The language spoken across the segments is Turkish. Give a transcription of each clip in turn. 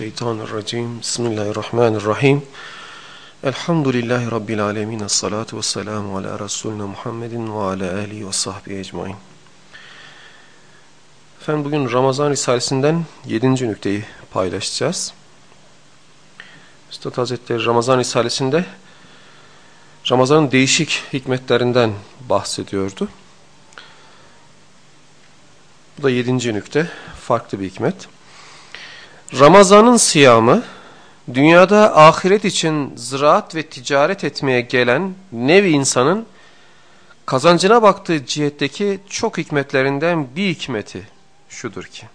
mineşşeytanirracim. Bismillahirrahmanirrahim. Elhamdülillahi rabbil alamin. Essalatu vesselamu ala resulina Muhammedin ve ala alihi ve sahbihi ecmaîn. Efendim bugün Ramazan Risalesinden 7. nükteyi paylaşacağız. Üstad Hazretleri Ramazan Risalesinde Ramazan'ın değişik hikmetlerinden bahsediyordu. Bu da 7. nükte. Farklı bir hikmet. Ramazan'ın siyamı, dünyada ahiret için ziraat ve ticaret etmeye gelen nevi insanın kazancına baktığı cihetteki çok hikmetlerinden bir hikmeti şudur ki.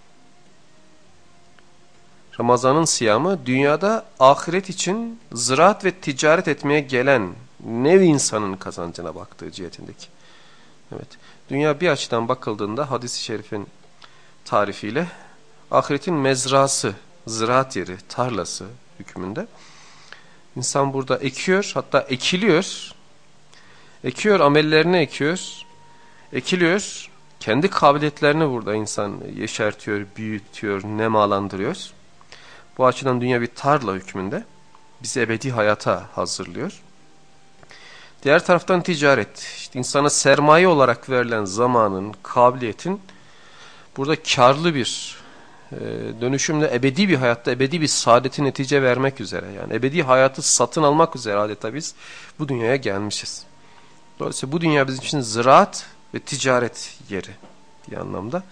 Ramazan'ın siyamı dünyada ahiret için ziraat ve ticaret etmeye gelen nevi insanın kazancına baktığı cihetindeki. Evet. Dünya bir açıdan bakıldığında hadis-i şerifin tarifiyle ahiretin mezrası, ziraat yeri, tarlası hükmünde. İnsan burada ekiyor, hatta ekiliyor. Ekiyor, amellerini ekiyor. Ekiliyor, kendi kabiliyetlerini burada insan yeşertiyor, büyütüyor, nemalandırıyor. Bu açıdan dünya bir tarla hükmünde. Bizi ebedi hayata hazırlıyor. Diğer taraftan ticaret. İşte insana sermaye olarak verilen zamanın, kabiliyetin burada karlı bir dönüşümle ebedi bir hayatta ebedi bir saadeti netice vermek üzere. Yani ebedi hayatı satın almak üzere adeta biz bu dünyaya gelmişiz. Dolayısıyla bu dünya bizim için ziraat ve ticaret yeri bir anlamda.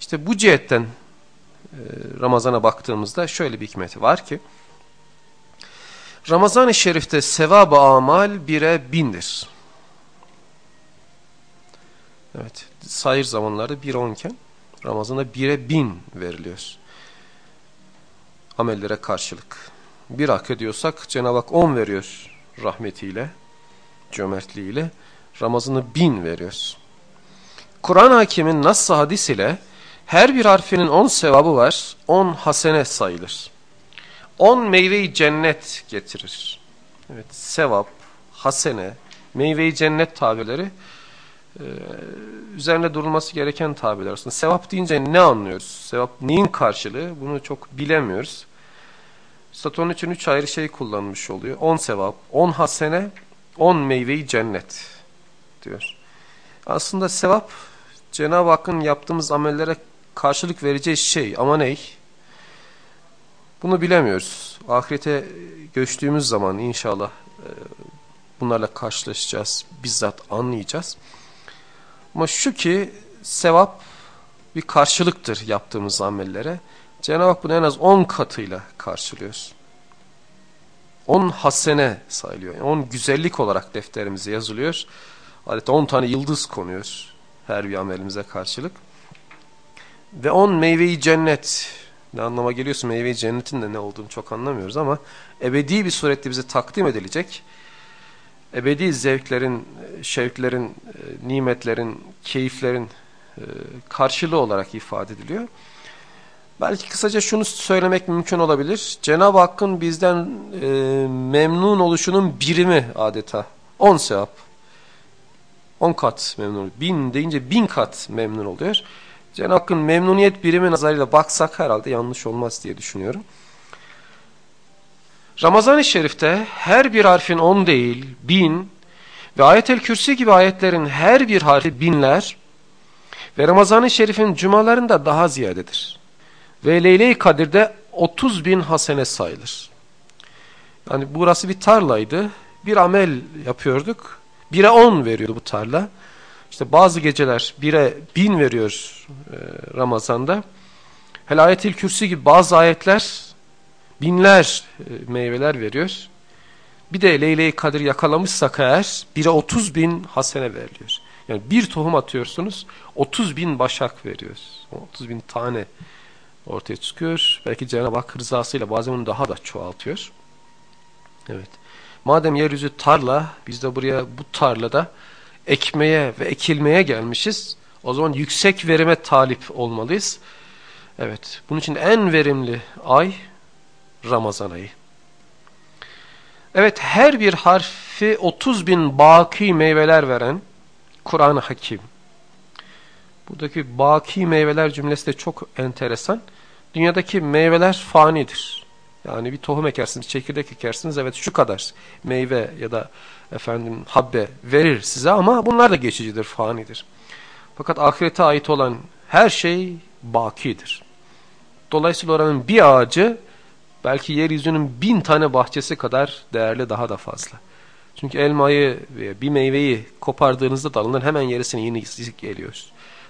İşte bu cihetten e, Ramazan'a baktığımızda şöyle bir hikmeti var ki Ramazan-ı Şerif'te sevab-ı amal bire bindir. Evet, sayır zamanlarda bir onken Ramazan'da bire bin veriliyor. Amellere karşılık. Bir hak ediyorsak Cenab-ı Hak on veriyor rahmetiyle, cömertliğiyle. Ramazan'ı bin veriyor. Kur'an hakimin nasıl hadis ile her bir harfinin on sevabı var, on hasene sayılır. On meyveyi cennet getirir. Evet, sevap, hasene, meyveyi cennet tabirleri e, üzerine durulması gereken tabirler aslında. Sevap deyince ne anlıyoruz? Sevap neyin karşılığı? Bunu çok bilemiyoruz. Onun için üç ayrı şey kullanmış oluyor. On sevap, on hasene, on meyveyi cennet diyor. Aslında sevap Cenab-ı Hakk'ın yaptığımız amellere karşılık vereceği şey ama ney? Bunu bilemiyoruz. Ahirete göçtüğümüz zaman inşallah e, bunlarla karşılaşacağız. Bizzat anlayacağız. Ama şu ki sevap bir karşılıktır yaptığımız amellere. Cenab-ı Hak bunu en az 10 katıyla karşılıyor. 10 hasene sayılıyor. 10 güzellik olarak defterimize yazılıyor. Adeta 10 tane yıldız konuyor her bir amelimize karşılık. Ve 10 meyveyi cennet. Ne anlama geliyorsa meyveyi cennetin de ne olduğunu çok anlamıyoruz ama ebedi bir surette bize takdim edilecek ebedi zevklerin, şevklerin, e, nimetlerin, keyiflerin e, karşılığı olarak ifade ediliyor. Belki kısaca şunu söylemek mümkün olabilir. Cenab-ı Hakk'ın bizden e, memnun oluşunun birimi adeta. On sevap. On kat memnun oluyor. Bin deyince bin kat memnun oluyor. Cenab-ı Hakk'ın memnuniyet birimi nazarıyla baksak herhalde yanlış olmaz diye düşünüyorum. Ramazan-ı Şerif'te her bir harfin on değil, bin ve Ayet-el Kürsi gibi ayetlerin her bir harfi binler ve Ramazan-ı Şerif'in cumalarında daha ziyadedir. Ve Leyle-i Kadir'de 30 bin hasene sayılır. Yani burası bir tarlaydı. Bir amel yapıyorduk. Bire on veriyordu bu tarla. İşte bazı geceler bire bin veriyor e, Ramazan'da. Hele Ayet-il Kürsi gibi bazı ayetler binler e, meyveler veriyor. Bir de Leyle-i Kadir yakalamışsak eğer bire 30 bin hasene veriliyor. Yani bir tohum atıyorsunuz 30 bin başak veriyoruz. 30 bin tane ortaya çıkıyor. Belki Cenab-ı Hak rızasıyla bazen onu daha da çoğaltıyor. Evet. Madem yeryüzü tarla biz de buraya bu tarlada ekmeye ve ekilmeye gelmişiz. O zaman yüksek verime talip olmalıyız. Evet. Bunun için en verimli ay Ramazan ayı. Evet her bir harfi 30 bin baki meyveler veren Kur'an-ı Hakim. Buradaki baki meyveler cümlesi de çok enteresan. Dünyadaki meyveler fanidir. Yani bir tohum ekersiniz, çekirdek ekersiniz. Evet şu kadar meyve ya da efendim habbe verir size ama bunlar da geçicidir, fanidir. Fakat ahirete ait olan her şey bakidir. Dolayısıyla oranın bir ağacı belki yeryüzünün bin tane bahçesi kadar değerli daha da fazla. Çünkü elmayı veya bir meyveyi kopardığınızda dalından hemen yerisine yeni geliyor.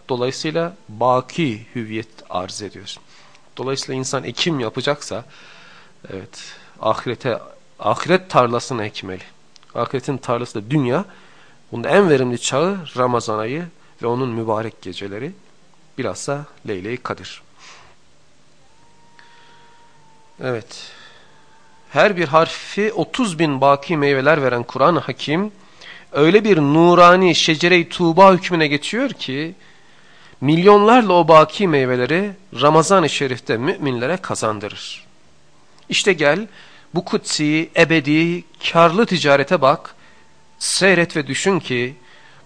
Dolayısıyla baki hüviyet arz ediyor. Dolayısıyla insan ekim yapacaksa evet ahirete ahiret tarlasını ekmeli. Ahiretin tarlası da dünya. Bunda en verimli çağı Ramazan ayı ve onun mübarek geceleri. Bilhassa Leyle-i Kadir. Evet. Her bir harfi 30 bin baki meyveler veren Kur'an-ı Hakim öyle bir nurani şecere-i tuğba hükmüne geçiyor ki milyonlarla o baki meyveleri Ramazan-ı Şerif'te müminlere kazandırır. İşte gel bu kutsi, ebedi, karlı ticarete bak, seyret ve düşün ki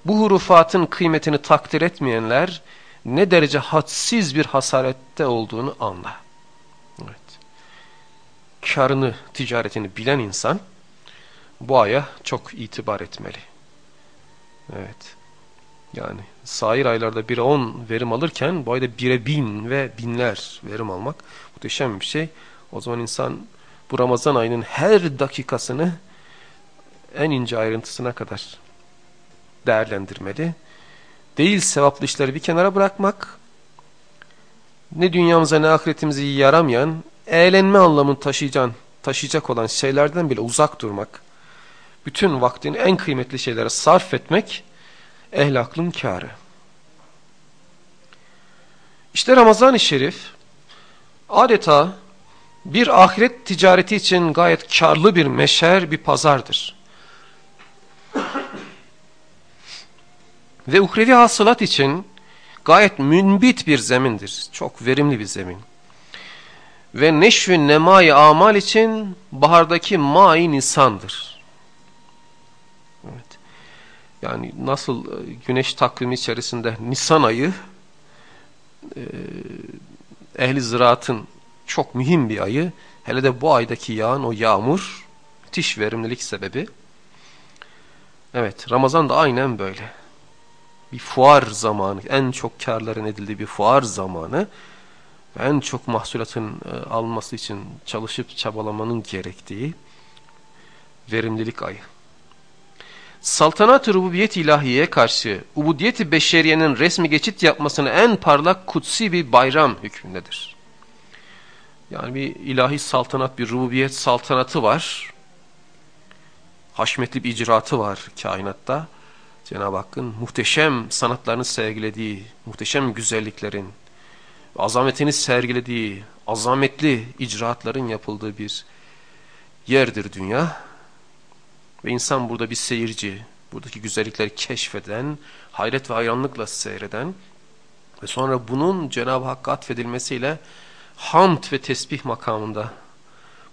bu hurufatın kıymetini takdir etmeyenler ne derece hadsiz bir hasarette olduğunu anla. Karını, ticaretini bilen insan bu aya çok itibar etmeli. Evet. Yani sair aylarda 1'e 10 verim alırken bu ayda 1'e 1000 ve binler verim almak muhteşem bir şey. O zaman insan bu Ramazan ayının her dakikasını en ince ayrıntısına kadar değerlendirmeli. Değil sevaplı işleri bir kenara bırakmak, ne dünyamıza ne ahiretimize yaramayan, eğlenme anlamını taşıyacak, taşıyacak olan şeylerden bile uzak durmak, bütün vaktini en kıymetli şeylere sarf etmek, ehl kârı. İşte Ramazan-ı Şerif adeta bir ahiret ticareti için gayet karlı bir meşer, bir pazardır. Ve uhrevi hasılat için gayet münbit bir zemindir. Çok verimli bir zemin. Ve neşvü nemai amal için bahardaki mai nisandır. Evet. Yani nasıl e, güneş takvimi içerisinde Nisan ayı e, ehli ziraatın çok mühim bir ayı. Hele de bu aydaki yağan o yağmur müthiş verimlilik sebebi. Evet Ramazan da aynen böyle. Bir fuar zamanı en çok karların edildiği bir fuar zamanı en çok mahsulatın e, alması için çalışıp çabalamanın gerektiği verimlilik ayı saltanat-ı rububiyet ilahiyeye karşı ubudiyeti beşeriyenin resmi geçit yapmasını en parlak kutsi bir bayram hükmündedir. Yani bir ilahi saltanat, bir rububiyet saltanatı var. Haşmetli bir icraatı var kainatta. Cenab-ı Hakk'ın muhteşem sanatlarını sergilediği, muhteşem güzelliklerin, azametini sergilediği, azametli icraatların yapıldığı bir yerdir dünya. Ve insan burada bir seyirci, buradaki güzellikleri keşfeden, hayret ve hayranlıkla seyreden ve sonra bunun Cenab-ı Hakk'a atfedilmesiyle hamd ve tesbih makamında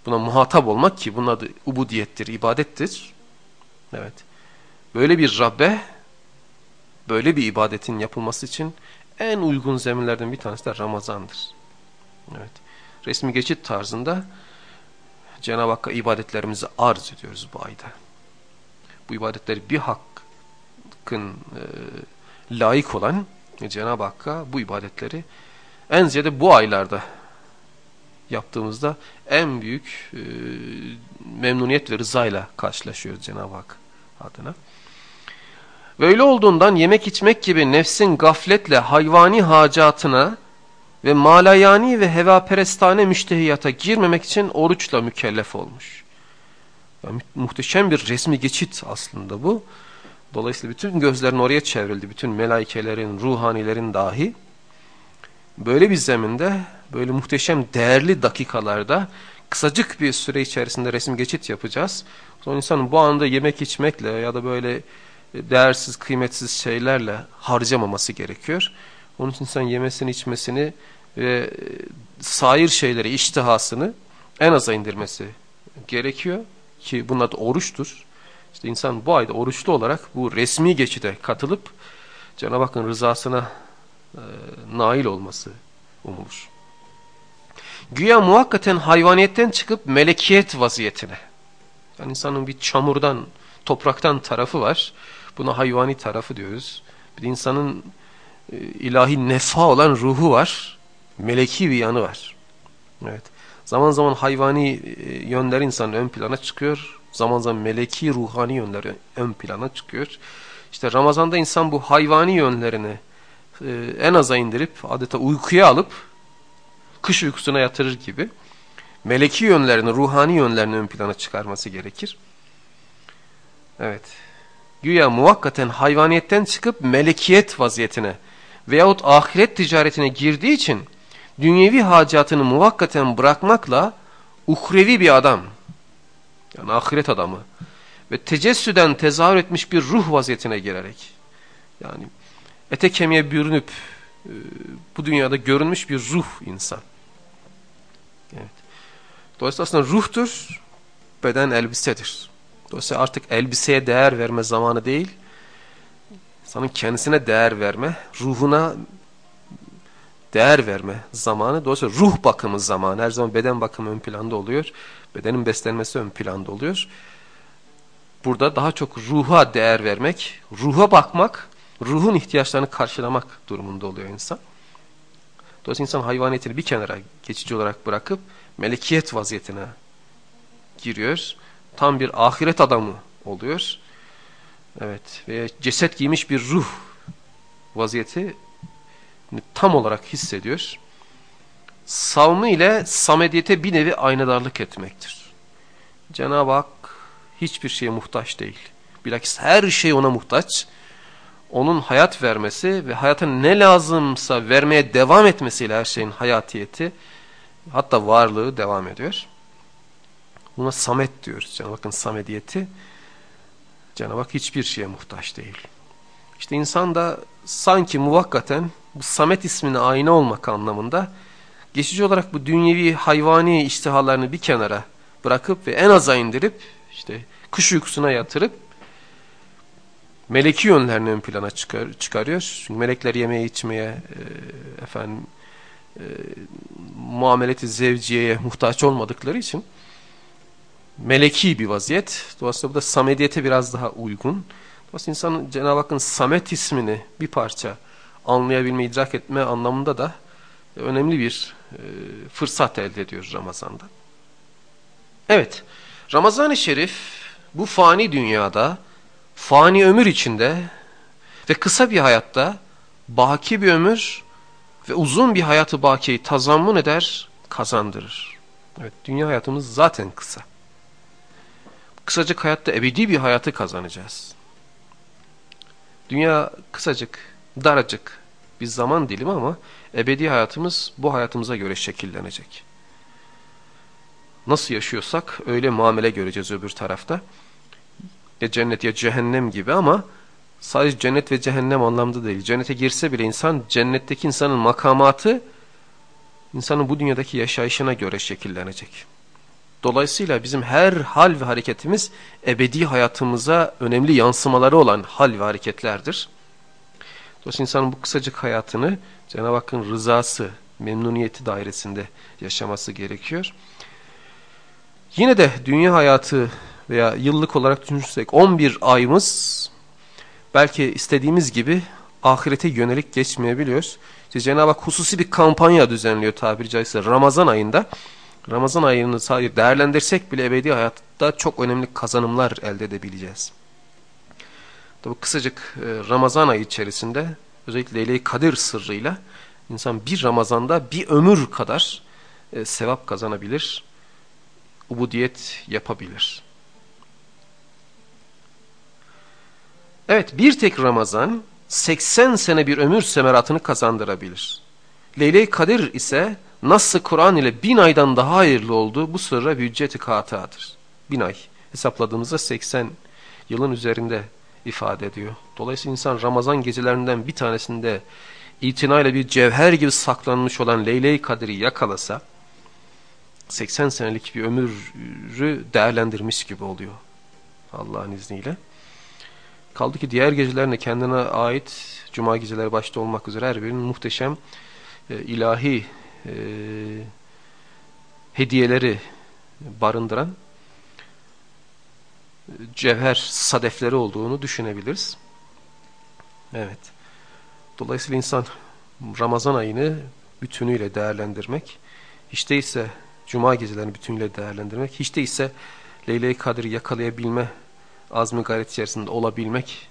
buna muhatap olmak ki bunun adı ubudiyettir, ibadettir. Evet. Böyle bir Rabbe, böyle bir ibadetin yapılması için en uygun zeminlerden bir tanesi de Ramazan'dır. Evet. Resmi geçit tarzında Cenab-ı Hakk'a ibadetlerimizi arz ediyoruz bu ayda bu ibadetleri bir hakkın e, layık olan Cenab-ı Hakk'a bu ibadetleri en ziyade bu aylarda yaptığımızda en büyük e, memnuniyet ve rızayla karşılaşıyoruz Cenab-ı Hak adına. Ve öyle olduğundan yemek içmek gibi nefsin gafletle hayvani hacatına ve malayani ve hevaperestane müştehiyata girmemek için oruçla mükellef olmuş. Yani muhteşem bir resmi geçit aslında bu. Dolayısıyla bütün gözlerin oraya çevrildi. Bütün melaikelerin, ruhanilerin dahi. Böyle bir zeminde, böyle muhteşem değerli dakikalarda kısacık bir süre içerisinde resim geçit yapacağız. Sonra insanın bu anda yemek içmekle ya da böyle değersiz, kıymetsiz şeylerle harcamaması gerekiyor. Onun için insan yemesini, içmesini ve sair şeyleri, iştihasını en aza indirmesi gerekiyor. ki bunun adı oruçtur. İşte insan bu ayda oruçlu olarak bu resmi geçide katılıp Cenab-ı Hakk'ın rızasına e, nail olması umulur. Güya muhakkaten hayvaniyetten çıkıp melekiyet vaziyetine. Yani insanın bir çamurdan, topraktan tarafı var. Buna hayvani tarafı diyoruz. Bir insanın e, ilahi nefa olan ruhu var. Meleki bir yanı var. Evet. Zaman zaman hayvani e, yönler insanın ön plana çıkıyor. Zaman zaman meleki ruhani yönleri ön plana çıkıyor. İşte Ramazan'da insan bu hayvani yönlerini e, en aza indirip adeta uykuya alıp kış uykusuna yatırır gibi meleki yönlerini, ruhani yönlerini ön plana çıkarması gerekir. Evet. Güya muvakkaten hayvaniyetten çıkıp melekiyet vaziyetine veyahut ahiret ticaretine girdiği için dünyevi hacatını muvakkaten bırakmakla uhrevi bir adam, yani ahiret adamı ve tecessüden tezahür etmiş bir ruh vaziyetine girerek, yani ete kemiğe bürünüp e, bu dünyada görünmüş bir ruh insan. Evet. Dolayısıyla aslında ruhtur, beden elbisedir. Dolayısıyla artık elbiseye değer verme zamanı değil, insanın kendisine değer verme, ruhuna değer verme zamanı. Dolayısıyla ruh bakımı zamanı. Her zaman beden bakımı ön planda oluyor. Bedenin beslenmesi ön planda oluyor. Burada daha çok ruha değer vermek, ruha bakmak, ruhun ihtiyaçlarını karşılamak durumunda oluyor insan. Dolayısıyla insan hayvaniyetini bir kenara geçici olarak bırakıp melekiyet vaziyetine giriyor. Tam bir ahiret adamı oluyor. Evet ve ceset giymiş bir ruh vaziyeti tam olarak hissediyor. Savmı ile samediyete bir nevi aynadarlık etmektir. Cenab-ı Hak hiçbir şeye muhtaç değil. Bilakis her şey ona muhtaç. Onun hayat vermesi ve hayata ne lazımsa vermeye devam etmesiyle her şeyin hayatiyeti hatta varlığı devam ediyor. Buna samet diyoruz. Cenab-ı Hakk'ın samediyeti Cenab-ı Hak hiçbir şeye muhtaç değil. İşte insan da sanki muvakkaten bu Samet ismine ayna olmak anlamında geçici olarak bu dünyevi hayvani iştihalarını bir kenara bırakıp ve en aza indirip işte kış uykusuna yatırıp meleki yönlerini ön plana çıkar, çıkarıyor. Çünkü melekler yemeye içmeye e, efendim e, muameleti zevciyeye muhtaç olmadıkları için meleki bir vaziyet. Dolayısıyla bu da samediyete biraz daha uygun. Dolayısıyla insanın Cenab-ı Hakk'ın Samet ismini bir parça anlayabilme, idrak etme anlamında da önemli bir e, fırsat elde ediyoruz Ramazan'da. Evet, Ramazan-ı Şerif bu fani dünyada, fani ömür içinde ve kısa bir hayatta baki bir ömür ve uzun bir hayatı bakiyi tazammun eder, kazandırır. Evet, dünya hayatımız zaten kısa. Kısacık hayatta ebedi bir hayatı kazanacağız. Dünya kısacık, daracık bir zaman dilimi ama ebedi hayatımız bu hayatımıza göre şekillenecek. Nasıl yaşıyorsak öyle muamele göreceğiz öbür tarafta. Ya cennet ya cehennem gibi ama sadece cennet ve cehennem anlamda değil. Cennete girse bile insan cennetteki insanın makamatı insanın bu dünyadaki yaşayışına göre şekillenecek. Dolayısıyla bizim her hal ve hareketimiz ebedi hayatımıza önemli yansımaları olan hal ve hareketlerdir. Dolayısıyla insanın bu kısacık hayatını Cenab-ı Hakk'ın rızası, memnuniyeti dairesinde yaşaması gerekiyor. Yine de dünya hayatı veya yıllık olarak düşünürsek 11 ayımız belki istediğimiz gibi ahirete yönelik geçmeyebiliyoruz. İşte Cenab-ı Hak hususi bir kampanya düzenliyor tabiri caizse Ramazan ayında. Ramazan ayını sadece değerlendirsek bile ebedi hayatta çok önemli kazanımlar elde edebileceğiz. Tabi kısacık e, Ramazan ayı içerisinde özellikle Leyle-i Kadir sırrıyla insan bir Ramazan'da bir ömür kadar e, sevap kazanabilir, ubudiyet yapabilir. Evet bir tek Ramazan 80 sene bir ömür semeratını kazandırabilir. Leyle-i Kadir ise nasıl Kur'an ile bin aydan daha hayırlı olduğu bu sırra bir hücceti katadır. Bin ay hesapladığımızda 80 yılın üzerinde ifade ediyor. Dolayısıyla insan Ramazan gecelerinden bir tanesinde itinayla bir cevher gibi saklanmış olan Leyle-i Kadir'i yakalasa, 80 senelik bir ömürü değerlendirmiş gibi oluyor. Allah'ın izniyle. Kaldı ki diğer gecelerine kendine ait cuma geceleri başta olmak üzere her birinin muhteşem e, ilahi e, hediyeleri barındıran e, cevher sadefleri olduğunu düşünebiliriz. Evet. Dolayısıyla insan Ramazan ayını bütünüyle değerlendirmek, hiç değilse Cuma gecelerini bütünüyle değerlendirmek, hiç değilse Leyle-i Kadir'i yakalayabilme azmi gayret içerisinde olabilmek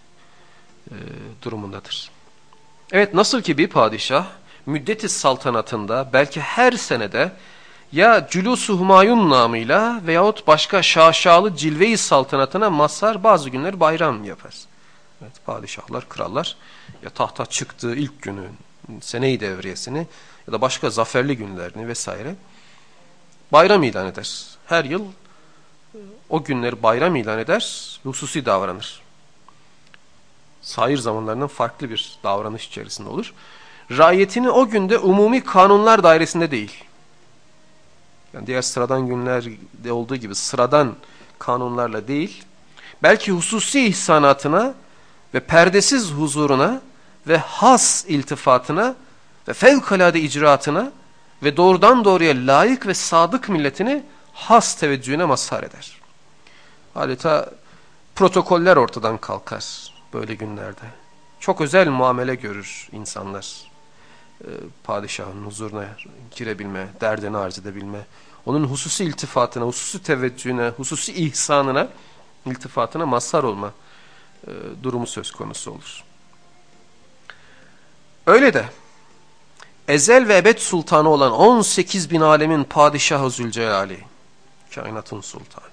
e, durumundadır. Evet nasıl ki bir padişah müddeti saltanatında belki her senede ya Cülus-u Humayun namıyla veyahut başka şaşalı cilve-i saltanatına mazhar bazı günler bayram yapar. Evet, padişahlar, krallar ya tahta çıktığı ilk günü, seneyi devriyesini ya da başka zaferli günlerini vesaire bayram ilan eder. Her yıl o günleri bayram ilan eder, hususi davranır. Sair zamanlarından farklı bir davranış içerisinde olur. Rayetini o günde umumi kanunlar dairesinde değil. Yani diğer sıradan günlerde olduğu gibi sıradan kanunlarla değil, belki hususi ihsanatına ve perdesiz huzuruna ve has iltifatına ve fevkalade icraatına ve doğrudan doğruya layık ve sadık milletini has teveccühüne mazhar eder. Adeta protokoller ortadan kalkar böyle günlerde. Çok özel muamele görür insanlar. Ee, padişahın huzuruna girebilme, derdini arz edebilme, onun hususi iltifatına, hususi teveccühüne, hususi ihsanına, iltifatına mazhar olma e, durumu söz konusu olur. Öyle de ezel ve ebed sultanı olan 18 bin alemin padişahı Zülcelali, kainatın sultanı.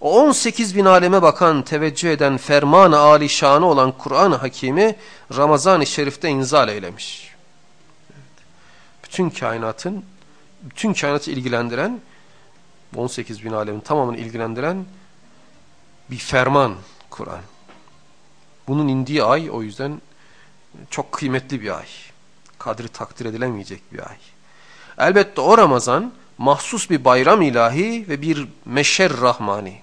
O 18 bin aleme bakan, teveccüh eden ferman-ı alişanı olan Kur'an-ı Hakimi Ramazan-ı Şerif'te inzal eylemiş. Bütün kainatın, bütün kainatı ilgilendiren, 18 bin alemin tamamını ilgilendiren bir ferman Kur'an. Bunun indiği ay o yüzden çok kıymetli bir ay. Kadri takdir edilemeyecek bir ay. Elbette o Ramazan mahsus bir bayram ilahi ve bir meşer rahmani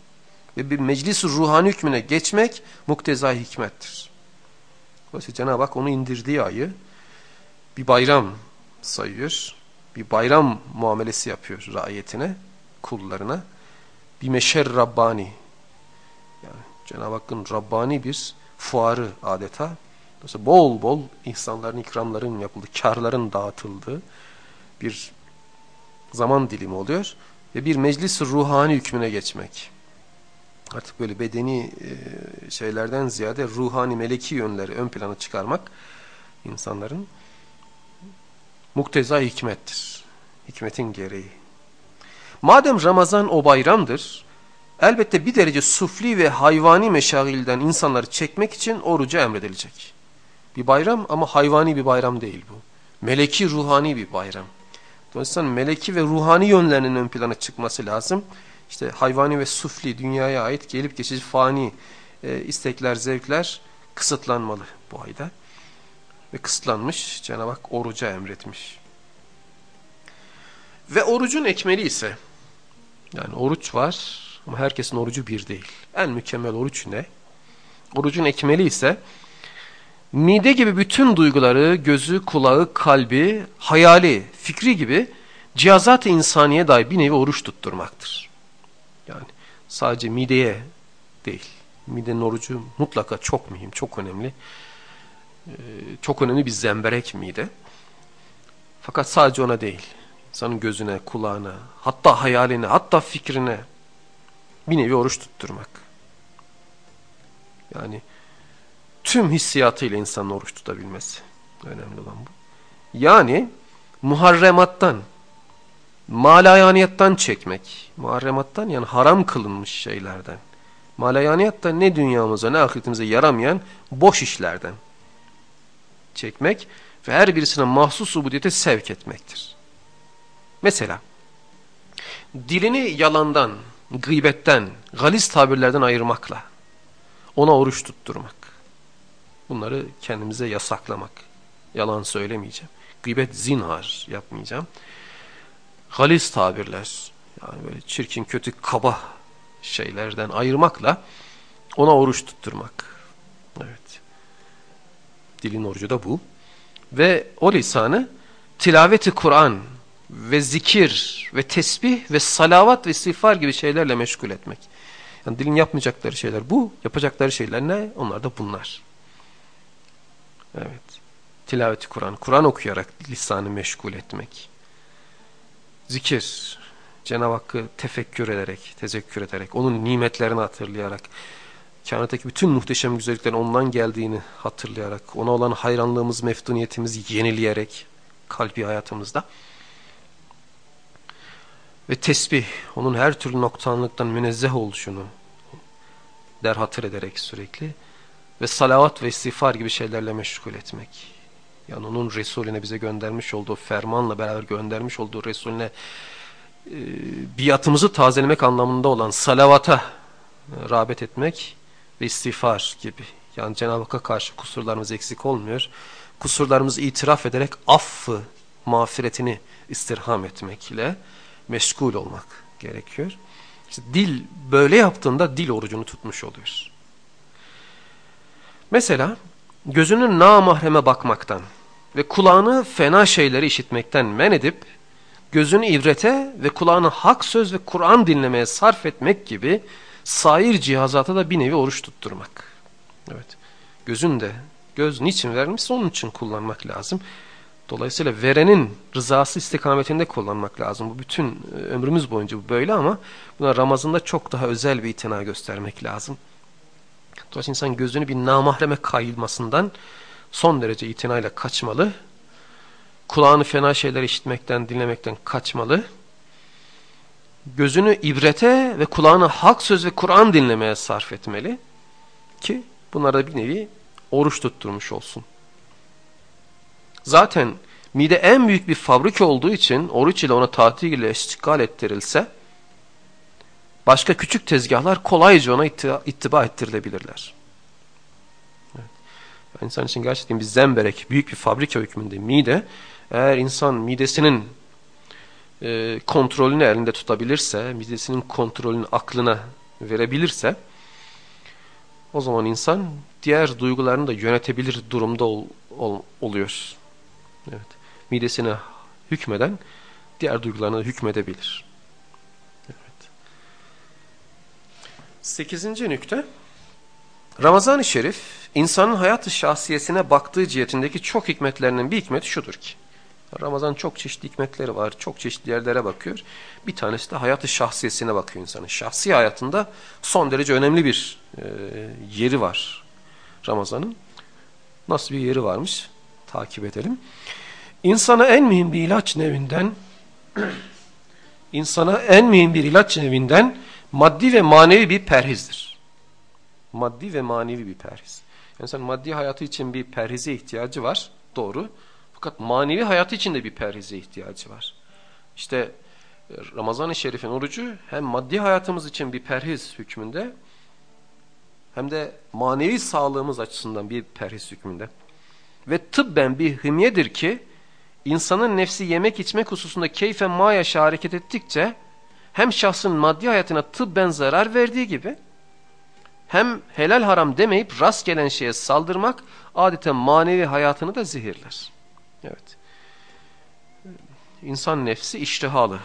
ve bir meclis ruhani hükmüne geçmek mukteza hikmettir. Dolayısıyla Cenab-ı Hak onu indirdiği ayı bir bayram sayıyor. Bir bayram muamelesi yapıyor raiyetine, kullarına. Bir meşer Rabbani. Yani Cenab-ı Hakk'ın Rabbani bir fuarı adeta. Dolayısıyla bol bol insanların, ikramların yapıldığı, karların dağıtıldığı bir zaman dilimi oluyor. Ve bir meclis ruhani hükmüne geçmek. Artık böyle bedeni e, şeylerden ziyade ruhani, meleki yönleri ön plana çıkarmak insanların mukteza hikmettir. Hikmetin gereği. Madem Ramazan o bayramdır, elbette bir derece sufli ve hayvani meşagilden insanları çekmek için orucu emredilecek. Bir bayram ama hayvani bir bayram değil bu. Meleki, ruhani bir bayram. Dolayısıyla meleki ve ruhani yönlerinin ön plana çıkması lazım. İşte hayvani ve sufli dünyaya ait gelip geçici fani e, istekler, zevkler kısıtlanmalı bu ayda. Ve kısıtlanmış Cenab-ı Hak oruca emretmiş. Ve orucun ekmeli ise yani oruç var ama herkesin orucu bir değil. En mükemmel oruç ne? Orucun ekmeli ise mide gibi bütün duyguları, gözü, kulağı, kalbi, hayali, fikri gibi cihazat-ı insaniye dair bir nevi oruç tutturmaktır. Yani sadece mideye değil. Midenin orucu mutlaka çok mühim, çok önemli. Ee, çok önemli bir zemberek mide. Fakat sadece ona değil. İnsanın gözüne, kulağına, hatta hayaline, hatta fikrine bir nevi oruç tutturmak. Yani tüm hissiyatıyla insanın oruç tutabilmesi. Önemli olan bu. Yani muharremattan, malayaniyattan çekmek. Muharremattan yani haram kılınmış şeylerden. Malayaniyat ne dünyamıza ne ahiretimize yaramayan boş işlerden çekmek ve her birisine mahsus ubudiyete sevk etmektir. Mesela dilini yalandan, gıybetten, galis tabirlerden ayırmakla ona oruç tutturmak. Bunları kendimize yasaklamak. Yalan söylemeyeceğim. Gıybet zinhar yapmayacağım. Halis tabirler, Yani böyle çirkin, kötü, kaba şeylerden ayırmakla ona oruç tutturmak. Dilin orucu da bu. Ve o lisanı tilaveti Kur'an ve zikir ve tesbih ve salavat ve istiğfar gibi şeylerle meşgul etmek. Yani dilin yapmayacakları şeyler bu, yapacakları şeyler ne? Onlar da bunlar. Evet. Tilaveti Kur'an, Kur'an okuyarak lisanı meşgul etmek. Zikir, Cenab-ı Hakk'ı tefekkür ederek, tezekkür ederek, onun nimetlerini hatırlayarak, kainattaki bütün muhteşem güzelliklerin ondan geldiğini hatırlayarak, ona olan hayranlığımız, meftuniyetimizi yenileyerek kalbi hayatımızda ve tesbih, onun her türlü noktanlıktan münezzeh oluşunu der hatır ederek sürekli ve salavat ve istiğfar gibi şeylerle meşgul etmek. Yani onun Resulüne bize göndermiş olduğu fermanla beraber göndermiş olduğu Resulüne e, biatımızı tazelemek anlamında olan salavata rağbet etmek ve istiğfar gibi. Yani Cenab-ı Hakk'a karşı kusurlarımız eksik olmuyor. Kusurlarımızı itiraf ederek affı, mağfiretini istirham etmekle meşgul olmak gerekiyor. İşte dil böyle yaptığında dil orucunu tutmuş oluyor. Mesela gözünü namahreme bakmaktan ve kulağını fena şeyleri işitmekten men edip gözünü ibrete ve kulağını hak söz ve Kur'an dinlemeye sarf etmek gibi sair cihazata da bir nevi oruç tutturmak. Evet. Gözün de göz niçin vermişse onun için kullanmak lazım. Dolayısıyla verenin rızası istikametinde kullanmak lazım. Bu bütün e, ömrümüz boyunca bu böyle ama buna Ramazan'da çok daha özel bir itina göstermek lazım. Dolayısıyla insan gözünü bir namahreme kayılmasından son derece itinayla kaçmalı. Kulağını fena şeyler işitmekten, dinlemekten kaçmalı. Gözünü ibrete ve kulağını hak söz ve Kur'an dinlemeye sarf etmeli. Ki bunlara bir nevi oruç tutturmuş olsun. Zaten mide en büyük bir fabrika olduğu için oruç ile ona tatil ile iştigal ettirilse başka küçük tezgahlar kolayca ona ittiba ettirilebilirler. Evet. İnsan için gerçekten bir zemberek, büyük bir fabrika hükmünde mide, eğer insan midesinin e, kontrolünü elinde tutabilirse, midesinin kontrolünü aklına verebilirse, o zaman insan diğer duygularını da yönetebilir durumda ol, ol, oluyor. Evet. Midesine hükmeden diğer duygularına da hükmedebilir. Evet. Sekizinci nükte Ramazan-ı Şerif insanın hayatı şahsiyesine baktığı cihetindeki çok hikmetlerinin bir hikmeti şudur ki Ramazan çok çeşitli hikmetleri var. Çok çeşitli yerlere bakıyor. Bir tanesi de hayatı şahsiyesine bakıyor insanın. Şahsi hayatında son derece önemli bir e, yeri var Ramazan'ın. Nasıl bir yeri varmış? Takip edelim. İnsana en mühim bir ilaç nevinden insana en mühim bir ilaç nevinden maddi ve manevi bir perhizdir. Maddi ve manevi bir perhiz. İnsan maddi hayatı için bir perhize ihtiyacı var. Doğru. Fakat manevi hayatı için de bir perhize ihtiyacı var. İşte e, Ramazan-ı Şerif'in orucu hem maddi hayatımız için bir perhiz hükmünde hem de manevi sağlığımız açısından bir perhiz hükmünde. Ve tıbben bir hımyedir ki insanın nefsi yemek içmek hususunda keyfen ma yaşa hareket ettikçe hem şahsın maddi hayatına tıbben zarar verdiği gibi hem helal haram demeyip rast gelen şeye saldırmak adeta manevi hayatını da zehirler. Evet. İnsan nefsi iştihalı.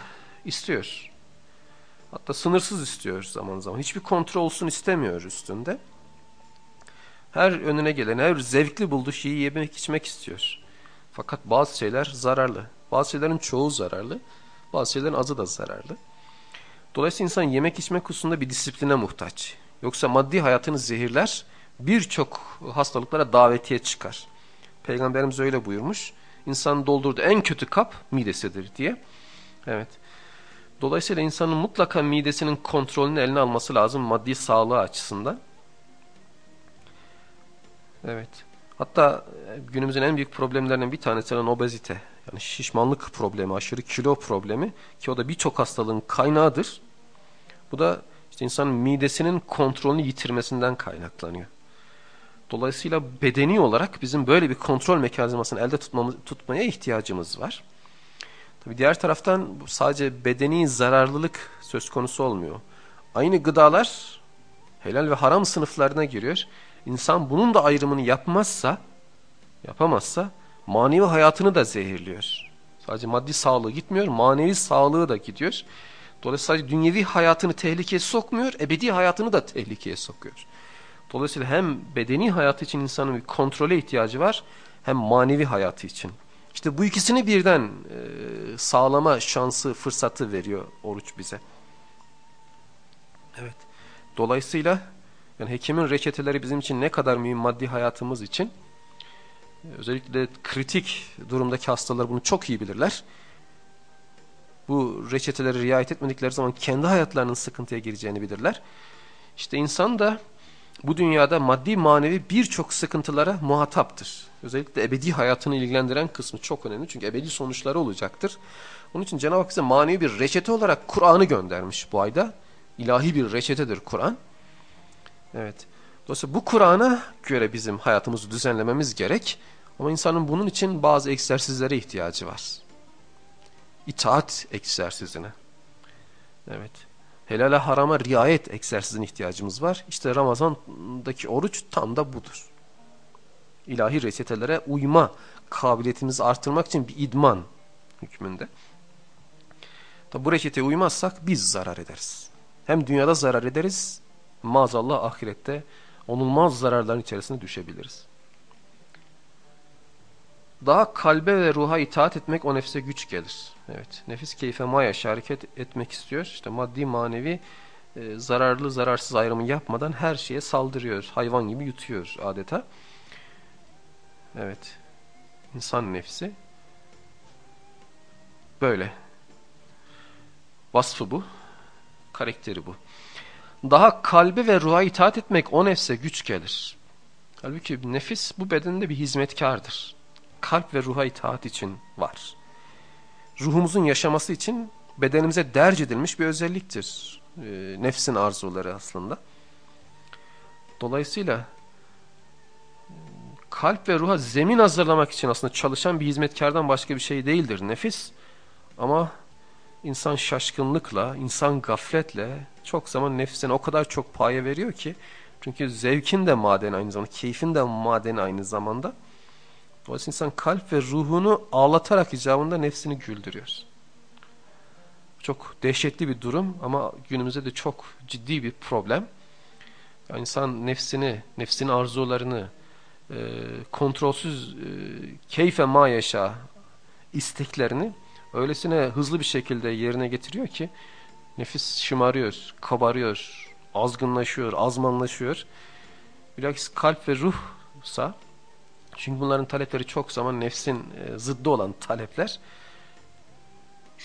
istiyor. Hatta sınırsız istiyor zaman zaman. Hiçbir kontrol olsun istemiyor üstünde. Her önüne gelen, her zevkli bulduğu şeyi yemek içmek istiyor. Fakat bazı şeyler zararlı. Bazı şeylerin çoğu zararlı. Bazı şeylerin azı da zararlı. Dolayısıyla insan yemek içmek hususunda bir disipline muhtaç. Yoksa maddi hayatını zehirler, birçok hastalıklara davetiye çıkar. Peygamberimiz öyle buyurmuş insanın doldurduğu en kötü kap midesidir diye. Evet. Dolayısıyla insanın mutlaka midesinin kontrolünü eline alması lazım maddi sağlığı açısından. Evet. Hatta e, günümüzün en büyük problemlerinden bir tanesi olan obezite. Yani şişmanlık problemi, aşırı kilo problemi ki o da birçok hastalığın kaynağıdır. Bu da işte insanın midesinin kontrolünü yitirmesinden kaynaklanıyor. Dolayısıyla bedeni olarak bizim böyle bir kontrol mekanizmasını elde tutmamız, tutmaya ihtiyacımız var. Tabii diğer taraftan sadece bedeni zararlılık söz konusu olmuyor. Aynı gıdalar helal ve haram sınıflarına giriyor. İnsan bunun da ayrımını yapmazsa, yapamazsa manevi hayatını da zehirliyor. Sadece maddi sağlığı gitmiyor, manevi sağlığı da gidiyor. Dolayısıyla dünyevi hayatını tehlikeye sokmuyor, ebedi hayatını da tehlikeye sokuyor. Dolayısıyla hem bedeni hayatı için insanın bir kontrole ihtiyacı var, hem manevi hayatı için. İşte bu ikisini birden e, sağlama şansı, fırsatı veriyor oruç bize. Evet. Dolayısıyla yani hekimin reçeteleri bizim için ne kadar mühim maddi hayatımız için özellikle kritik durumdaki hastalar bunu çok iyi bilirler. Bu reçeteleri riayet etmedikleri zaman kendi hayatlarının sıkıntıya gireceğini bilirler. İşte insan da bu dünyada maddi manevi birçok sıkıntılara muhataptır. Özellikle ebedi hayatını ilgilendiren kısmı çok önemli. Çünkü ebedi sonuçları olacaktır. Onun için Cenab-ı Hak bize manevi bir reçete olarak Kur'an'ı göndermiş bu ayda. İlahi bir reçetedir Kur'an. Evet. Dolayısıyla bu Kur'an'a göre bizim hayatımızı düzenlememiz gerek. Ama insanın bunun için bazı egzersizlere ihtiyacı var. İtaat egzersizine. Evet. Helale harama riayet egzersizine ihtiyacımız var. İşte Ramazan'daki oruç tam da budur. İlahi reçetelere uyma kabiliyetimizi artırmak için bir idman hükmünde. Tabi bu reçeteye uymazsak biz zarar ederiz. Hem dünyada zarar ederiz, maazallah ahirette onulmaz zararların içerisine düşebiliriz. Daha kalbe ve ruha itaat etmek o nefse güç gelir. Evet, nefis keyfe mayaş hareket etmek istiyor. İşte maddi manevi e, zararlı zararsız ayrımı yapmadan her şeye saldırıyor. Hayvan gibi yutuyor adeta. Evet, insan nefsi böyle. Vasfı bu, karakteri bu. Daha kalbe ve ruha itaat etmek o nefse güç gelir. Halbuki nefis bu bedende bir hizmetkardır kalp ve ruha itaat için var. Ruhumuzun yaşaması için bedenimize derc edilmiş bir özelliktir. E, nefsin arzuları aslında. Dolayısıyla kalp ve ruha zemin hazırlamak için aslında çalışan bir hizmetkardan başka bir şey değildir nefis. Ama insan şaşkınlıkla, insan gafletle çok zaman nefsine o kadar çok paye veriyor ki çünkü zevkin de madeni aynı zamanda, keyfin de madeni aynı zamanda. Dolayısıyla insan kalp ve ruhunu ağlatarak icabında nefsini güldürüyor. Çok dehşetli bir durum ama günümüzde de çok ciddi bir problem. Yani insan nefsini, nefsin arzularını e, kontrolsüz e, keyfe ma yaşa isteklerini öylesine hızlı bir şekilde yerine getiriyor ki nefis şımarıyor, kabarıyor, azgınlaşıyor, azmanlaşıyor. Bilakis kalp ve ruhsa çünkü bunların talepleri çok zaman nefsin e, zıddı olan talepler.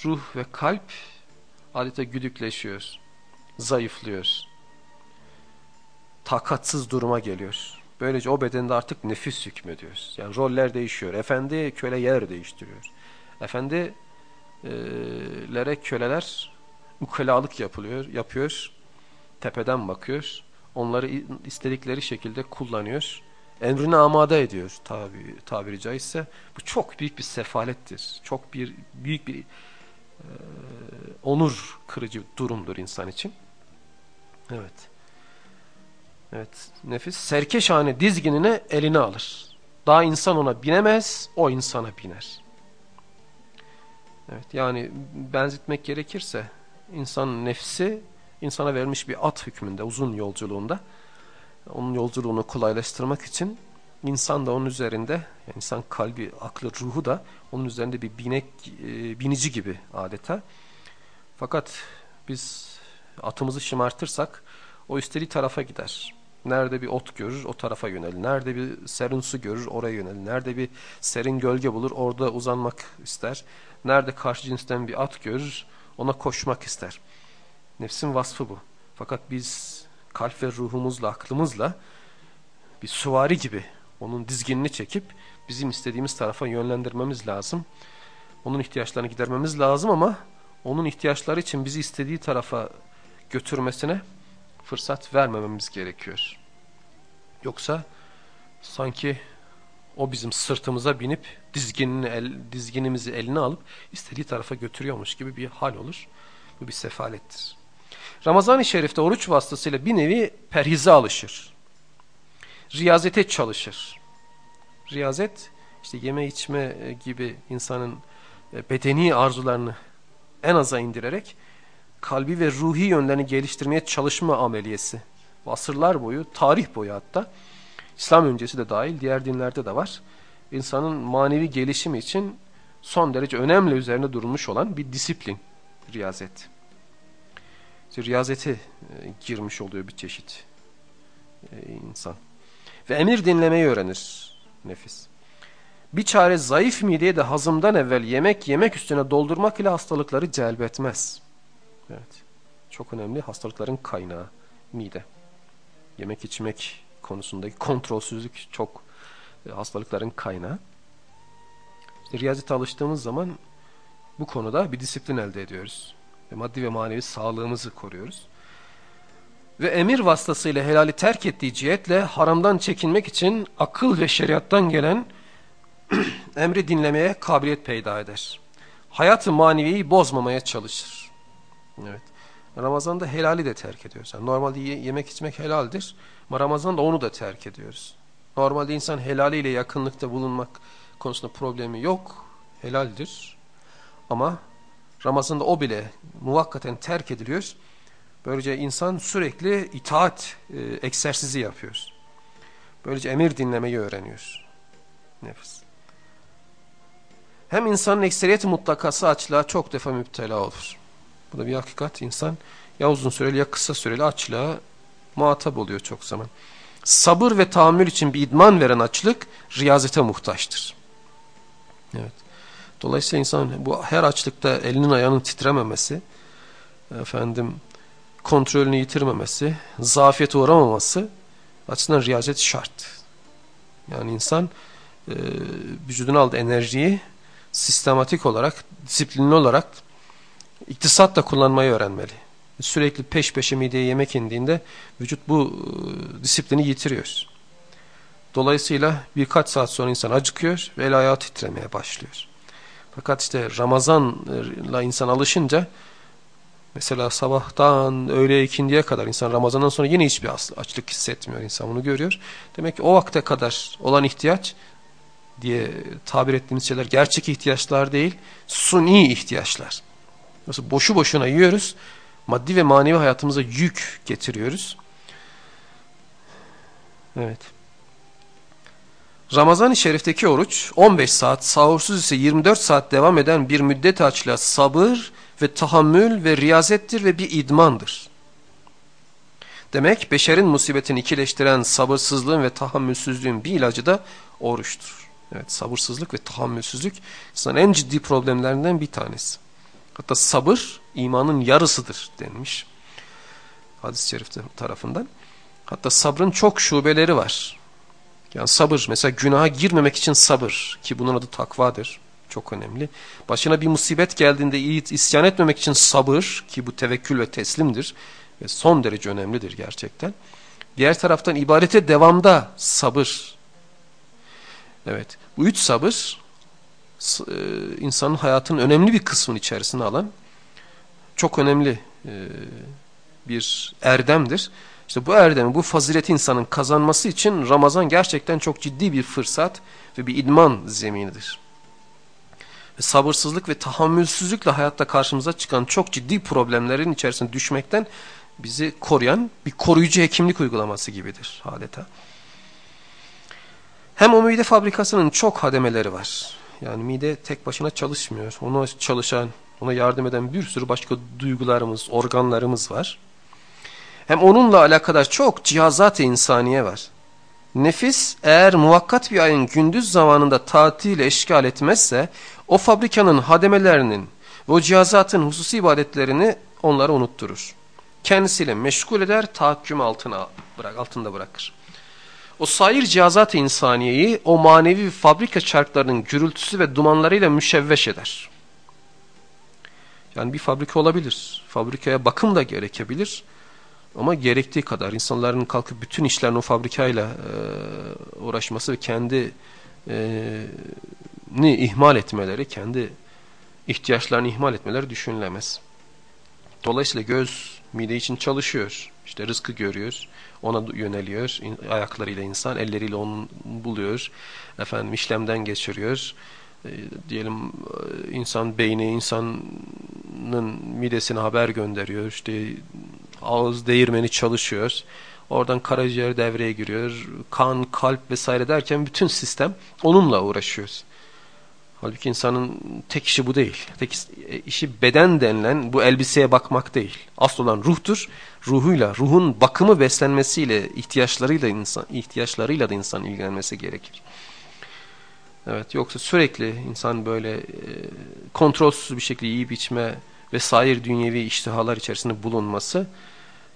Ruh ve kalp adeta güdükleşiyor, zayıflıyor, takatsız duruma geliyor. Böylece o bedende artık nefis hükmediyor. Yani roller değişiyor. Efendi köle yer değiştiriyor. Efendilere köleler ukalalık yapılıyor, yapıyor. Tepeden bakıyor. Onları istedikleri şekilde kullanıyor emrine amade ediyor tabi, tabiri caizse. Bu çok büyük bir sefalettir. Çok bir büyük bir e, onur kırıcı durumdur insan için. Evet. Evet. Nefis serkeşhane dizginine eline alır. Daha insan ona binemez, o insana biner. Evet yani benzetmek gerekirse insan nefsi insana verilmiş bir at hükmünde uzun yolculuğunda onun yolculuğunu kolaylaştırmak için insan da onun üzerinde, yani insan kalbi, aklı, ruhu da onun üzerinde bir binek, e, binici gibi adeta. Fakat biz atımızı şımartırsak o istediği tarafa gider. Nerede bir ot görür o tarafa yönelir. Nerede bir serin su görür oraya yönelir. Nerede bir serin gölge bulur orada uzanmak ister. Nerede karşı cinsten bir at görür ona koşmak ister. Nefsin vasfı bu. Fakat biz kalp ve ruhumuzla, aklımızla bir suvari gibi onun dizginini çekip bizim istediğimiz tarafa yönlendirmemiz lazım. Onun ihtiyaçlarını gidermemiz lazım ama onun ihtiyaçları için bizi istediği tarafa götürmesine fırsat vermememiz gerekiyor. Yoksa sanki O bizim sırtımıza binip dizginini el, dizginimizi eline alıp istediği tarafa götürüyormuş gibi bir hal olur. Bu bir sefalettir. Ramazan-ı Şerif'te oruç vasıtasıyla bir nevi perhize alışır. Riyazete çalışır. Riyazet işte yeme içme gibi insanın e, bedeni arzularını en aza indirerek kalbi ve ruhi yönlerini geliştirmeye çalışma ameliyesi. Asırlar boyu, tarih boyu hatta İslam öncesi de dahil diğer dinlerde de var. İnsanın manevi gelişimi için son derece önemli üzerine durulmuş olan bir disiplin riyazet. İşte riyazete e, girmiş oluyor bir çeşit e, insan. Ve emir dinlemeyi öğrenir nefis. Bir çare zayıf mideye de hazımdan evvel yemek yemek üstüne doldurmak ile hastalıkları celbetmez. Evet. Çok önemli hastalıkların kaynağı mide. Yemek içmek konusundaki kontrolsüzlük çok e, hastalıkların kaynağı. İşte riyazete alıştığımız zaman bu konuda bir disiplin elde ediyoruz. Ve maddi ve manevi sağlığımızı koruyoruz. Ve emir vasıtasıyla helali terk ettiği cihetle haramdan çekinmek için akıl ve şeriattan gelen emri dinlemeye kabiliyet peyda eder. Hayatı maneviyi bozmamaya çalışır. Evet. Ramazan'da helali de terk ediyoruz. Yani normalde yemek içmek helaldir. Ama Ramazan'da onu da terk ediyoruz. Normalde insan helaliyle yakınlıkta bulunmak konusunda problemi yok. Helaldir. Ama Ramazan'da o bile muvakkaten terk ediliyor. Böylece insan sürekli itaat e, egzersizi yapıyor. Böylece emir dinlemeyi öğreniyor. Nefis. Hem insanın ekseriyeti mutlakası açlığa çok defa müptela olur. Bu da bir hakikat. İnsan ya uzun süreli ya kısa süreli açlığa muhatap oluyor çok zaman. Sabır ve tahammül için bir idman veren açlık riyazete muhtaçtır. Evet. Dolayısıyla insan bu her açlıkta elinin ayağının titrememesi, efendim kontrolünü yitirmemesi, zafiyete uğramaması açısından riyazet şart. Yani insan e, vücuduna aldığı enerjiyi sistematik olarak, disiplinli olarak iktisatla kullanmayı öğrenmeli. Sürekli peş peşe mideye yemek indiğinde vücut bu e, disiplini yitiriyor. Dolayısıyla birkaç saat sonra insan acıkıyor ve el ayağı titremeye başlıyor. Fakat işte Ramazan'la insan alışınca mesela sabahtan öğle ikindiye kadar insan Ramazan'dan sonra yine hiçbir açlık hissetmiyor insan bunu görüyor. Demek ki o vakte kadar olan ihtiyaç diye tabir ettiğimiz şeyler gerçek ihtiyaçlar değil, suni ihtiyaçlar. Nasıl boşu boşuna yiyoruz, maddi ve manevi hayatımıza yük getiriyoruz. Evet. Ramazan-ı Şerif'teki oruç 15 saat, sahursuz ise 24 saat devam eden bir müddet açla sabır ve tahammül ve riyazettir ve bir idmandır. Demek beşerin musibetini ikileştiren sabırsızlığın ve tahammülsüzlüğün bir ilacı da oruçtur. Evet sabırsızlık ve tahammülsüzlük insanın en ciddi problemlerinden bir tanesi. Hatta sabır imanın yarısıdır denmiş hadis-i şerif tarafından. Hatta sabrın çok şubeleri var. Yani sabır mesela günaha girmemek için sabır ki bunun adı takvadır. Çok önemli. Başına bir musibet geldiğinde isyan etmemek için sabır ki bu tevekkül ve teslimdir. Ve son derece önemlidir gerçekten. Diğer taraftan ibadete devamda sabır. Evet bu üç sabır e, insanın hayatının önemli bir kısmını içerisine alan çok önemli e, bir erdemdir. İşte bu erdemi, bu fazileti insanın kazanması için Ramazan gerçekten çok ciddi bir fırsat ve bir idman zeminidir. Ve sabırsızlık ve tahammülsüzlükle hayatta karşımıza çıkan çok ciddi problemlerin içerisine düşmekten bizi koruyan bir koruyucu hekimlik uygulaması gibidir adeta. Hem o mide fabrikasının çok hademeleri var. Yani mide tek başına çalışmıyor. Ona çalışan, ona yardım eden bir sürü başka duygularımız, organlarımız var. Hem onunla alakadar çok cihazat-ı insaniye var. Nefis eğer muvakkat bir ayın gündüz zamanında tatil eşgal etmezse o fabrikanın hademelerinin ve o cihazatın hususi ibadetlerini onlara unutturur. Kendisiyle meşgul eder, tahakküm altına bırak, altında bırakır. O sair cihazat-ı insaniyeyi o manevi fabrika çarklarının gürültüsü ve dumanlarıyla müşevveş eder. Yani bir fabrika olabilir. Fabrikaya bakım da gerekebilir. Ama gerektiği kadar insanların kalkıp bütün işlerini o fabrikayla e, uğraşması ve kendi ni ihmal etmeleri, kendi ihtiyaçlarını ihmal etmeleri düşünülemez. Dolayısıyla göz mide için çalışıyor. İşte rızkı görüyor, ona yöneliyor. Ayaklarıyla insan, elleriyle onu buluyor. Efendim işlemden geçiriyor. E, diyelim e, insan beyni insanın midesine haber gönderiyor. İşte ağız değirmeni çalışıyor. Oradan karaciğer devreye giriyor. Kan, kalp vesaire derken bütün sistem onunla uğraşıyoruz. Halbuki insanın tek işi bu değil. Tek işi beden denilen bu elbiseye bakmak değil. Asıl olan ruhtur. Ruhuyla, ruhun bakımı beslenmesiyle, ihtiyaçlarıyla insan ihtiyaçlarıyla da insan ilgilenmesi gerekir. Evet, yoksa sürekli insan böyle e, kontrolsüz bir şekilde yiyip içme ve sair dünyevi iştihalar içerisinde bulunması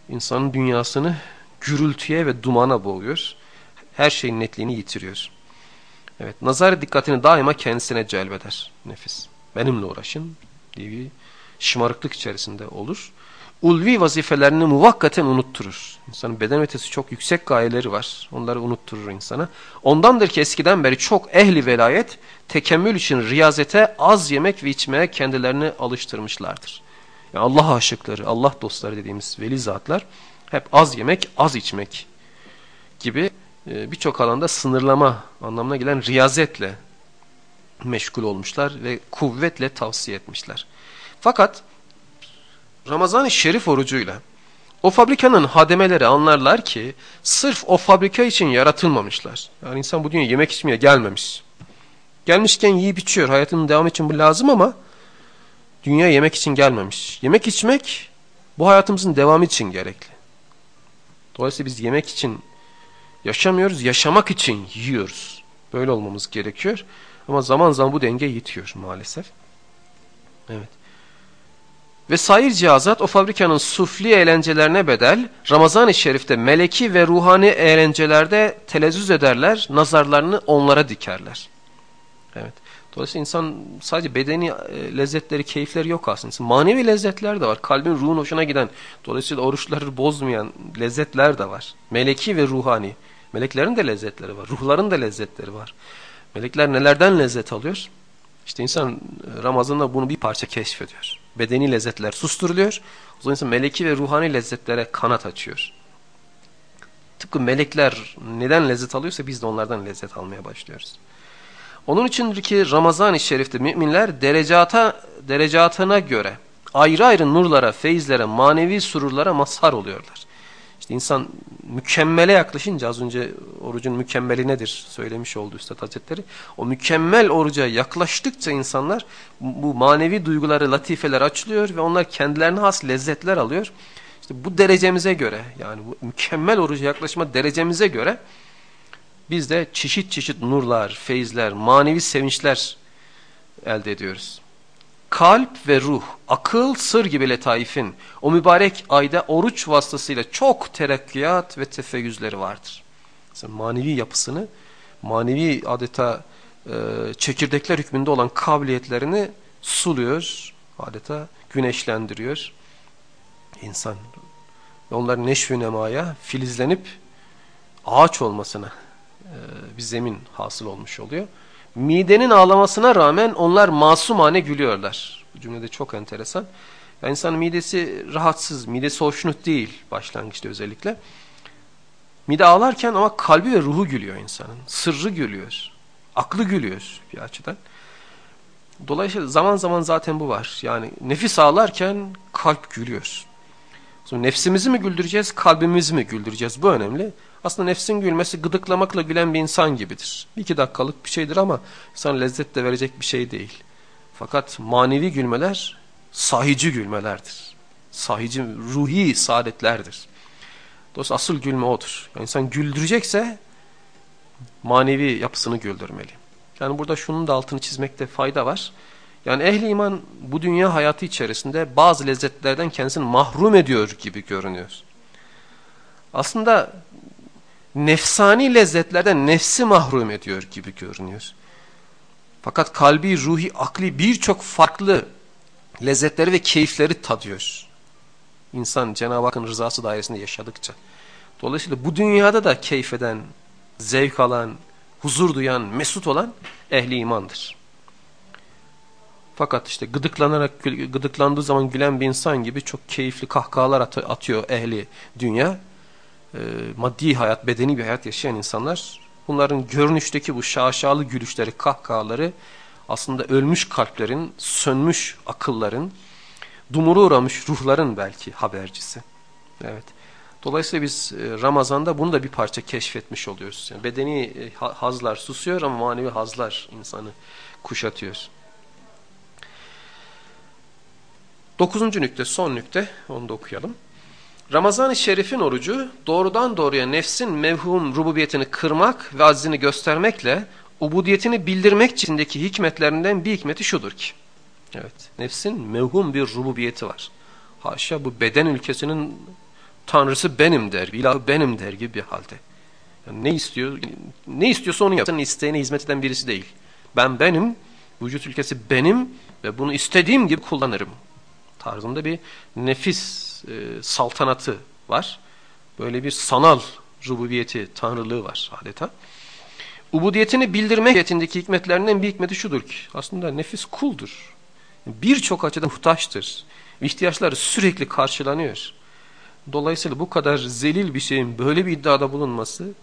insanın dünyasını gürültüye ve dumana boğuyor. Her şeyin netliğini yitiriyor. Evet, nazar dikkatini daima kendisine celbeder nefis. Benimle uğraşın diye bir şımarıklık içerisinde olur. Ulvi vazifelerini muvakkaten unutturur. İnsanın beden ötesi çok yüksek gayeleri var. Onları unutturur insana. Ondandır ki eskiden beri çok ehli velayet tekemmül için riyazete az yemek ve içmeye kendilerini alıştırmışlardır. Yani Allah aşıkları, Allah dostları dediğimiz veli zatlar hep az yemek, az içmek gibi e, birçok alanda sınırlama anlamına gelen riyazetle meşgul olmuşlar ve kuvvetle tavsiye etmişler. Fakat Ramazan-ı Şerif orucuyla o fabrikanın hademeleri anlarlar ki sırf o fabrika için yaratılmamışlar. Yani insan bu dünya yemek içmeye gelmemiş. Gelmişken yiyip içiyor. Hayatının devamı için bu lazım ama dünya yemek için gelmemiş. Yemek içmek bu hayatımızın devamı için gerekli. Dolayısıyla biz yemek için yaşamıyoruz, yaşamak için yiyoruz. Böyle olmamız gerekiyor. Ama zaman zaman bu denge yitiyor maalesef. Evet. Ve sair cihazat o fabrikanın sufli eğlencelerine bedel, Ramazan-ı Şerif'te meleki ve ruhani eğlencelerde telezzüz ederler, nazarlarını onlara dikerler. Evet. Dolayısıyla insan sadece bedeni e, lezzetleri, keyifleri yok aslında. Manevi lezzetler de var. Kalbin, ruhun hoşuna giden, dolayısıyla oruçları bozmayan lezzetler de var. Meleki ve ruhani. Meleklerin de lezzetleri var. Ruhların da lezzetleri var. Melekler nelerden lezzet alıyor? İşte insan e, Ramazan'da bunu bir parça keşfediyor. Bedeni lezzetler susturuluyor. O zaman insan meleki ve ruhani lezzetlere kanat açıyor. Tıpkı melekler neden lezzet alıyorsa biz de onlardan lezzet almaya başlıyoruz. Onun için ki Ramazan-ı Şerif'te müminler derecata, derecatına göre ayrı ayrı nurlara, feyizlere, manevi sururlara mazhar oluyorlar. İşte insan mükemmele yaklaşınca az önce orucun mükemmeli nedir söylemiş oldu Üstad Hazretleri. O mükemmel oruca yaklaştıkça insanlar bu manevi duyguları, latifeler açılıyor ve onlar kendilerine has lezzetler alıyor. İşte bu derecemize göre yani bu mükemmel oruca yaklaşma derecemize göre biz de çeşit çeşit nurlar, feyizler, manevi sevinçler elde ediyoruz. Kalp ve ruh, akıl, sır gibi letaifin o mübarek ayda oruç vasıtasıyla çok terakkiyat ve tefeyyüzleri vardır. Mesela manevi yapısını, manevi adeta e, çekirdekler hükmünde olan kabiliyetlerini suluyor, adeta güneşlendiriyor insan. Ve onların neşvi nemaya, filizlenip ağaç olmasına e, bir zemin hasıl olmuş oluyor. Midenin ağlamasına rağmen onlar masumane gülüyorlar. Bu cümlede çok enteresan. Yani insanın midesi rahatsız, midesi hoşnut değil başlangıçta özellikle. Mide ağlarken ama kalbi ve ruhu gülüyor insanın. Sırrı gülüyor. Aklı gülüyor bir açıdan. Dolayısıyla zaman zaman zaten bu var. Yani nefis ağlarken kalp gülüyor. Sonra nefsimizi mi güldüreceğiz, kalbimizi mi güldüreceğiz? Bu önemli. Aslında nefsin gülmesi gıdıklamakla gülen bir insan gibidir. Bir iki dakikalık bir şeydir ama insan lezzet de verecek bir şey değil. Fakat manevi gülmeler sahici gülmelerdir. Sahici, ruhi saadetlerdir. Dolayısıyla asıl gülme odur. Yani insan güldürecekse manevi yapısını güldürmeli. Yani burada şunun da altını çizmekte fayda var. Yani ehli iman bu dünya hayatı içerisinde bazı lezzetlerden kendisini mahrum ediyor gibi görünüyor. Aslında nefsani lezzetlerden nefsi mahrum ediyor gibi görünüyor. Fakat kalbi, ruhi, akli birçok farklı lezzetleri ve keyifleri tadıyor. İnsan Cenab-ı Hakk'ın rızası dairesinde yaşadıkça. Dolayısıyla bu dünyada da keyif eden, zevk alan, huzur duyan, mesut olan ehli imandır. Fakat işte gıdıklanarak gıdıklandığı zaman gülen bir insan gibi çok keyifli kahkahalar atıyor ehli dünya. E, maddi hayat, bedeni bir hayat yaşayan insanlar bunların görünüşteki bu şaşalı gülüşleri, kahkahaları aslında ölmüş kalplerin, sönmüş akılların, dumura uğramış ruhların belki habercisi. Evet. Dolayısıyla biz e, Ramazan'da bunu da bir parça keşfetmiş oluyoruz. Yani bedeni e, hazlar susuyor ama manevi hazlar insanı kuşatıyor. Dokuzuncu nükte, son nükte, onu da okuyalım. Ramazan-ı Şerif'in orucu doğrudan doğruya nefsin mevhum rububiyetini kırmak ve aczini göstermekle ubudiyetini bildirmek içindeki hikmetlerinden bir hikmeti şudur ki. Evet, nefsin mevhum bir rububiyeti var. Haşa bu beden ülkesinin tanrısı benim der, ilahı benim der gibi bir halde. Yani ne istiyor? Ne istiyorsa onu yapsın. İsteğine hizmet eden birisi değil. Ben benim, vücut ülkesi benim ve bunu istediğim gibi kullanırım. Tarzında bir nefis e, saltanatı var. Böyle bir sanal rububiyeti, tanrılığı var adeta. Ubudiyetini bildirmek niyetindeki hikmetlerinden bir hikmeti şudur ki aslında nefis kuldur. Birçok açıdan muhtaçtır. İhtiyaçları sürekli karşılanıyor. Dolayısıyla bu kadar zelil bir şeyin böyle bir iddiada bulunması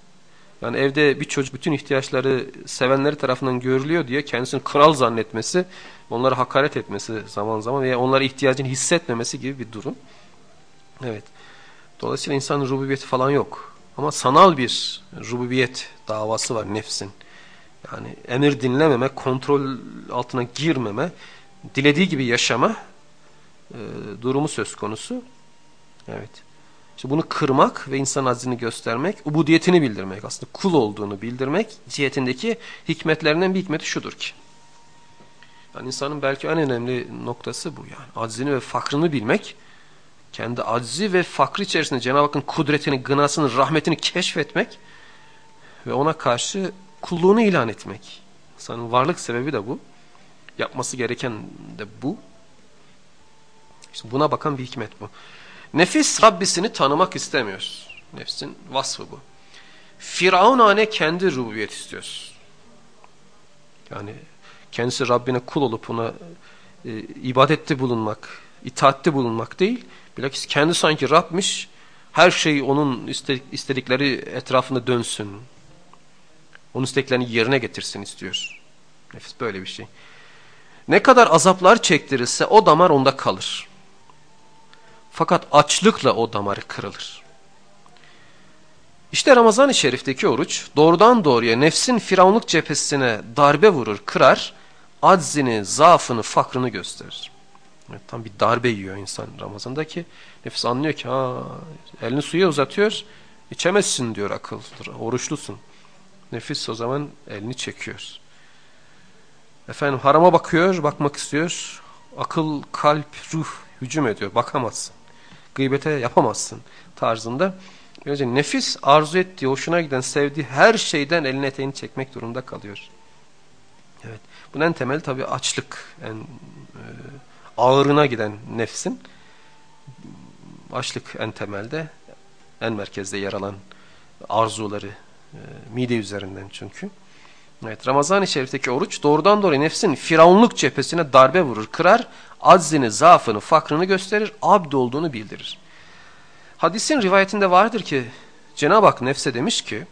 yani evde bir çocuk bütün ihtiyaçları sevenleri tarafından görülüyor diye kendisini kral zannetmesi, onlara hakaret etmesi zaman zaman veya onlara ihtiyacını hissetmemesi gibi bir durum. Evet. Dolayısıyla insanın rububiyeti falan yok. Ama sanal bir rububiyet davası var nefsin. Yani emir dinlememe, kontrol altına girmeme, dilediği gibi yaşama e, durumu söz konusu. Evet. İşte bunu kırmak ve insan azini göstermek, ubudiyetini bildirmek, aslında kul olduğunu bildirmek cihetindeki hikmetlerinden bir hikmeti şudur ki. Yani insanın belki en önemli noktası bu yani. Aczini ve fakrını bilmek, kendi aczi ve fakrı içerisinde Cenab-ı Hakk'ın kudretini, gınasını, rahmetini keşfetmek ve ona karşı kulluğunu ilan etmek. İnsanın varlık sebebi de bu. Yapması gereken de bu. İşte buna bakan bir hikmet bu. Nefis Rabbisini tanımak istemiyor. Nefsin vasfı bu. Firavunane kendi rububiyet istiyor. Yani kendisi Rabbine kul olup ona e, ibadette bulunmak, itaatte bulunmak değil, bilakis kendi sanki Rab'miş, her şey onun istedikleri etrafında dönsün. Onun isteklerini yerine getirsin istiyor. Nefis böyle bir şey. Ne kadar azaplar çektirirse o damar onda kalır. Fakat açlıkla o damarı kırılır. İşte Ramazan-ı Şerif'teki oruç doğrudan doğruya nefsin firavunluk cephesine darbe vurur, kırar, aczini, zaafını, fakrını gösterir. Evet, tam bir darbe yiyor insan Ramazan'daki. Nefis anlıyor ki ha, elini suya uzatıyor, içemezsin diyor akıl, oruçlusun. Nefis o zaman elini çekiyor. Efendim harama bakıyor, bakmak istiyor. Akıl, kalp, ruh hücum ediyor, bakamazsın gıybete yapamazsın tarzında. Böylece nefis arzu ettiği, hoşuna giden, sevdiği her şeyden elini eteğini çekmek durumunda kalıyor. Evet. Bunun en temeli tabii açlık. En e, ağırına giden nefsin. Açlık en temelde, en merkezde yer alan arzuları e, mide üzerinden çünkü. Evet Ramazan-ı Şerif'teki oruç doğrudan doğruya nefsin firavunluk cephesine darbe vurur, kırar, aczini, zaafını, fakrını gösterir, abd olduğunu bildirir. Hadisin rivayetinde vardır ki Cenab-ı Hak nefse demiş ki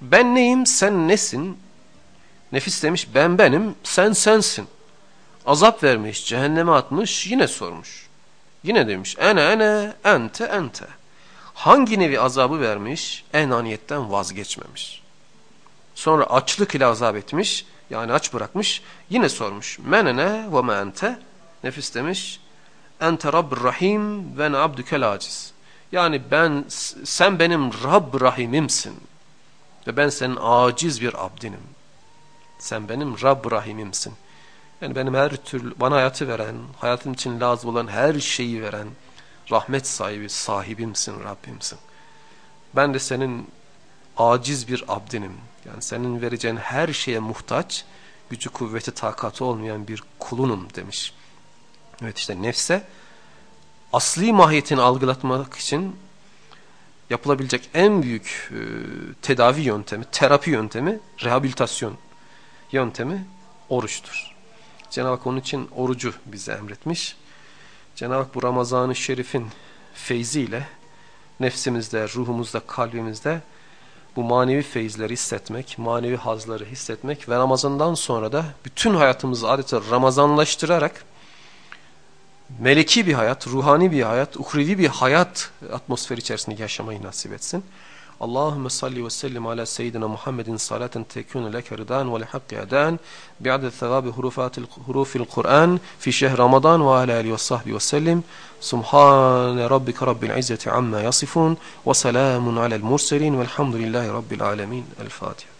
ben neyim sen nesin? Nefis demiş ben benim sen sensin. Azap vermiş cehenneme atmış yine sormuş. Yine demiş ene ene ente ente. Hangi nevi azabı vermiş enaniyetten vazgeçmemiş. Sonra açlık ile azap etmiş. Yani aç bırakmış. Yine sormuş. Menene ve me ente. Nefis demiş. Ente Rabbir Rahim ve ne abdükel aciz. Yani ben, sen benim Rabb Rahimimsin. Ve ben senin aciz bir abdinim. Sen benim Rabb Rahimimsin. Yani benim her türlü bana hayatı veren, hayatım için lazım olan her şeyi veren, rahmet sahibi, sahibimsin, Rabbimsin. Ben de senin aciz bir abdinim. Yani senin vereceğin her şeye muhtaç, gücü kuvveti takatı olmayan bir kulunum demiş. Evet işte nefse asli mahiyetini algılatmak için yapılabilecek en büyük e, tedavi yöntemi, terapi yöntemi, rehabilitasyon yöntemi oruçtur. Cenab-ı Hak onun için orucu bize emretmiş. Cenab-ı Hak bu Ramazan-ı Şerif'in feyziyle nefsimizde, ruhumuzda, kalbimizde bu manevi feyizleri hissetmek, manevi hazları hissetmek ve Ramazan'dan sonra da bütün hayatımızı adeta Ramazanlaştırarak meleki bir hayat, ruhani bir hayat, uhrevi bir hayat atmosferi içerisinde yaşamayı nasip etsin. اللهم صل وسلم على سيدنا محمد صلاة تكون لك ردان ولحق أدان بعد ثواب هروفات هروف القرآن في شهر رمضان وعلى آله وصحبه وسلم. سبحان ربك رب العزة عما يصفون وسلام على المرسلين والحمد لله رب العالمين. الفاتحة.